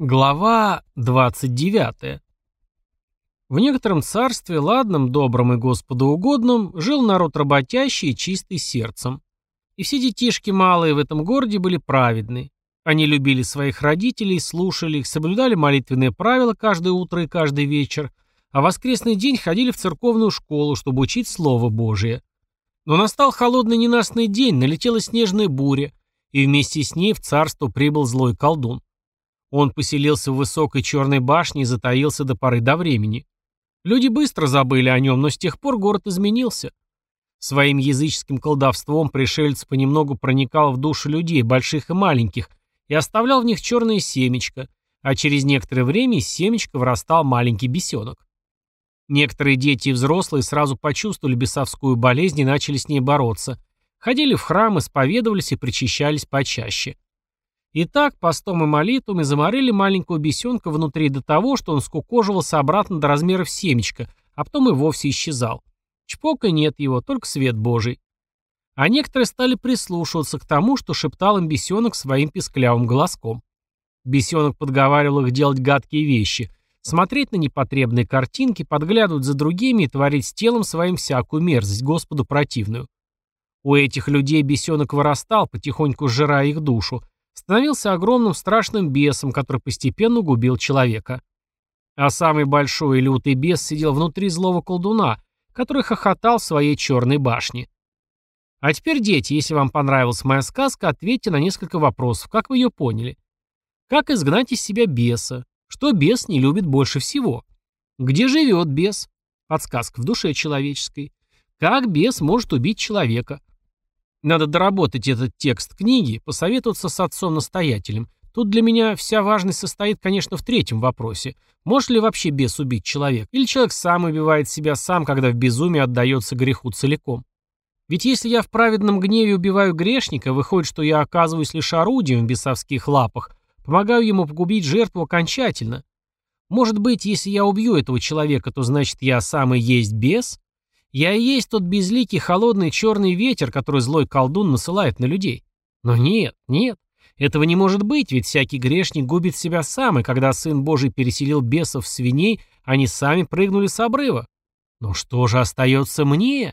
Глава 29. В некотором царстве, ладном, добром и Господу угодном, жил народ работящий и чистый сердцем. И все детишки малые в этом городе были праведны. Они любили своих родителей, слушали их, соблюдали молитвенные правила каждое утро и каждый вечер, а в воскресный день ходили в церковную школу, чтобы учить Слово Божие. Но настал холодный ненастный день, налетела снежная буря, и вместе с ней в царство прибыл злой колдун. Он поселился в высокой черной башне и затаился до поры до времени. Люди быстро забыли о нем, но с тех пор город изменился. Своим языческим колдовством пришелец понемногу проникал в души людей, больших и маленьких, и оставлял в них черное семечко, а через некоторое время из семечка вырастал маленький бесенок. Некоторые дети и взрослые сразу почувствовали бесовскую болезнь и начали с ней бороться. Ходили в храм, исповедовались и причащались почаще. И так, постом и молитвами заморили маленького бесенка внутри до того, что он скукоживался обратно до размеров семечка, а потом и вовсе исчезал. Чпока нет его, только свет Божий. А некоторые стали прислушиваться к тому, что шептал им бесенок своим писклявым голоском. Бесенок подговаривал их делать гадкие вещи, смотреть на непотребные картинки, подглядывать за другими и творить с телом своим всякую мерзость, Господу противную. У этих людей бесенок вырастал, потихоньку сжирая их душу, становился огромным страшным бесом, который постепенно губил человека. А самый большой и лютый бес сидел внутри злого колдуна, который хохотал в своей черной башне. А теперь, дети, если вам понравилась моя сказка, ответьте на несколько вопросов, как вы ее поняли. Как изгнать из себя беса? Что бес не любит больше всего? Где живет бес? Подсказка в душе человеческой. Как бес может убить человека? Надо доработать этот текст книги, посоветоваться с отцом-настоятелем. Тут для меня вся важность состоит, конечно, в третьем вопросе. Может ли вообще бес убить человека? Или человек сам убивает себя сам, когда в безумии отдается греху целиком? Ведь если я в праведном гневе убиваю грешника, выходит, что я оказываюсь лишь орудием в бесовских лапах, помогаю ему погубить жертву окончательно. Может быть, если я убью этого человека, то значит я сам и есть бес? Я и есть тот безликий холодный черный ветер, который злой колдун насылает на людей. Но нет, нет, этого не может быть, ведь всякий грешник губит себя сам, и когда Сын Божий переселил бесов в свиней, они сами прыгнули с обрыва. Но что же остается мне?